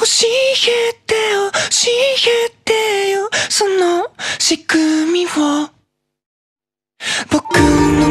教えてよ教えてよその仕組みを。僕の